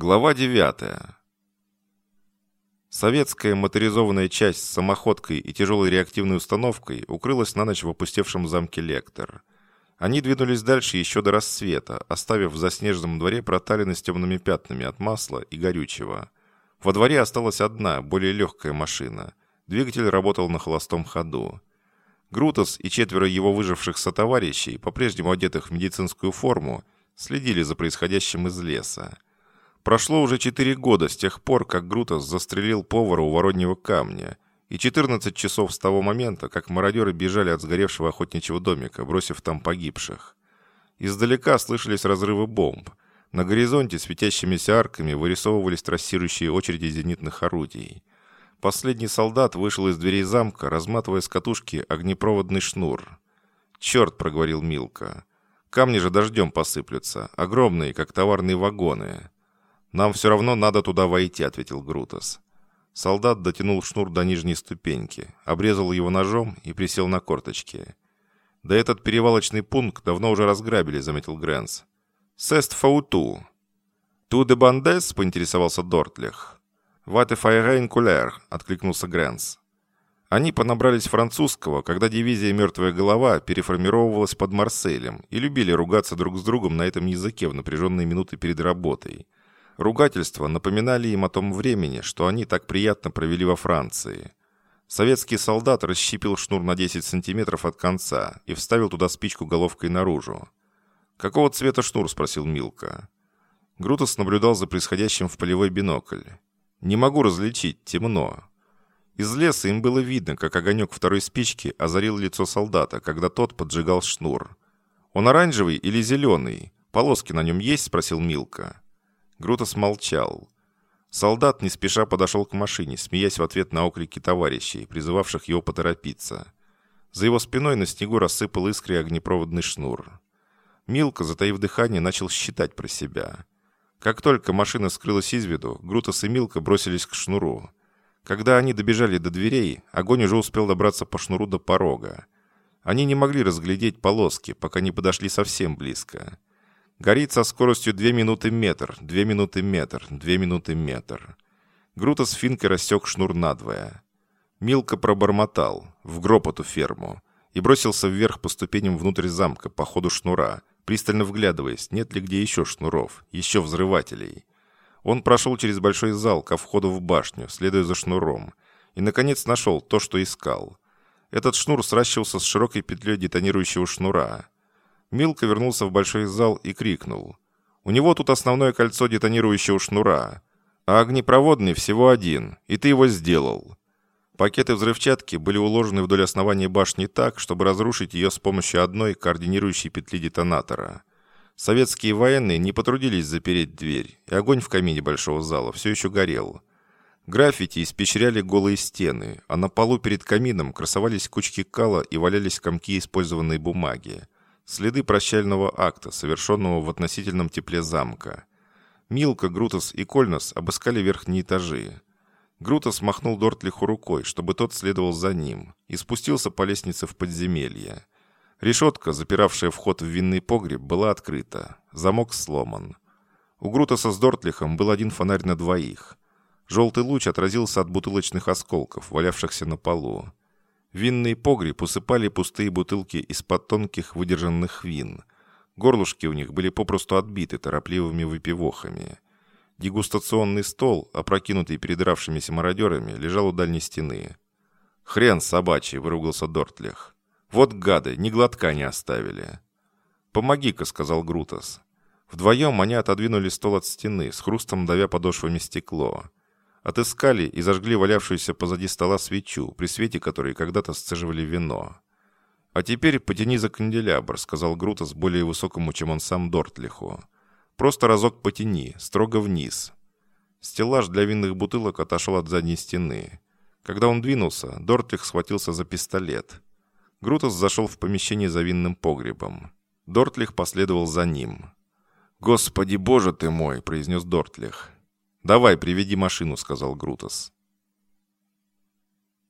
Глава 9. Советская моторизованная часть с самоходкой и тяжелой реактивной установкой укрылась на ночь в опустевшем замке Лектор. Они двинулись дальше еще до рассвета, оставив в заснеженном дворе проталины с темными пятнами от масла и горючего. Во дворе осталась одна, более легкая машина. Двигатель работал на холостом ходу. Грутос и четверо его выживших сотоварищей, по-прежнему одетых в медицинскую форму, следили за происходящим из леса. Прошло уже четыре года с тех пор, как Грутос застрелил повара у Вороньего камня, и 14 часов с того момента, как мародеры бежали от сгоревшего охотничьего домика, бросив там погибших. Издалека слышались разрывы бомб. На горизонте светящимися арками вырисовывались трассирующие очереди зенитных орудий. Последний солдат вышел из дверей замка, разматывая с катушки огнепроводный шнур. «Черт!» — проговорил Милка. «Камни же дождем посыплются, огромные, как товарные вагоны». «Нам все равно надо туда войти», — ответил Грутос. Солдат дотянул шнур до нижней ступеньки, обрезал его ножом и присел на корточки. «Да этот перевалочный пункт давно уже разграбили», — заметил Грэнс. «C'est foutu». «Tu débandes?» — поинтересовался Дортлих. «Va te faire enculer», — откликнулся Грэнс. Они понабрались французского, когда дивизия «Мертвая голова» переформировалась под Марселем и любили ругаться друг с другом на этом языке в напряженные минуты перед работой. Ругательства напоминали им о том времени, что они так приятно провели во Франции. Советский солдат расщепил шнур на 10 сантиметров от конца и вставил туда спичку головкой наружу. «Какого цвета шнур?» – спросил Милка. Грутос наблюдал за происходящим в полевой бинокль. «Не могу различить, темно». Из леса им было видно, как огонек второй спички озарил лицо солдата, когда тот поджигал шнур. «Он оранжевый или зеленый? Полоски на нем есть?» – спросил Милка. Грутос молчал. Солдат не спеша подошел к машине, смеясь в ответ на окрики товарищей, призывавших его поторопиться. За его спиной на снегу рассыпал искры огнепроводный шнур. Милка, затаив дыхание, начал считать про себя. Как только машина скрылась из виду, Грутос и Милка бросились к шнуру. Когда они добежали до дверей, огонь уже успел добраться по шнуру до порога. Они не могли разглядеть полоски, пока не подошли совсем близко. Горит со скоростью 2 минуты метр, 2 минуты метр, 2 минуты метр. Грута с финкой рассек шнур надвое. Милка пробормотал в гроб эту ферму и бросился вверх по ступеням внутрь замка по ходу шнура, пристально вглядываясь, нет ли где еще шнуров, еще взрывателей. Он прошел через большой зал ко входу в башню, следуя за шнуром, и, наконец, нашел то, что искал. Этот шнур сращивался с широкой петлей детонирующего шнура. Милка вернулся в большой зал и крикнул. «У него тут основное кольцо детонирующего шнура, а огнепроводный всего один, и ты его сделал». Пакеты взрывчатки были уложены вдоль основания башни так, чтобы разрушить ее с помощью одной координирующей петли детонатора. Советские военные не потрудились запереть дверь, и огонь в камине большого зала все еще горел. Граффити испещряли голые стены, а на полу перед камином красовались кучки кала и валялись комки использованной бумаги. Следы прощального акта, совершенного в относительном тепле замка. Милка, Грутос и Кольнос обыскали верхние этажи. Грутос махнул Дортлиху рукой, чтобы тот следовал за ним, и спустился по лестнице в подземелье. Решетка, запиравшая вход в винный погреб, была открыта. Замок сломан. У Грутоса с Дортлихом был один фонарь на двоих. Желтый луч отразился от бутылочных осколков, валявшихся на полу. Винный погреб усыпали пустые бутылки из-под тонких выдержанных вин. Горлышки у них были попросту отбиты торопливыми выпивохами. Дегустационный стол, опрокинутый передравшимися мародерами, лежал у дальней стены. «Хрен собачий!» — выругался Дортлих. «Вот гады, ни глотка не оставили!» «Помоги-ка!» — сказал Грутос. Вдвоем они отодвинули стол от стены, с хрустом давя подошвами стекло. Отыскали и зажгли валявшуюся позади стола свечу, при свете которой когда-то сцеживали вино. «А теперь потяни за канделябр», — сказал Грутос более высокому, чем он сам Дортлиху. «Просто разок потяни, строго вниз». Стеллаж для винных бутылок отошел от задней стены. Когда он двинулся, Дортлих схватился за пистолет. Грутос зашел в помещение за винным погребом. Дортлих последовал за ним. «Господи боже ты мой!» — произнес Дортлих. «Давай, приведи машину», — сказал Грутос.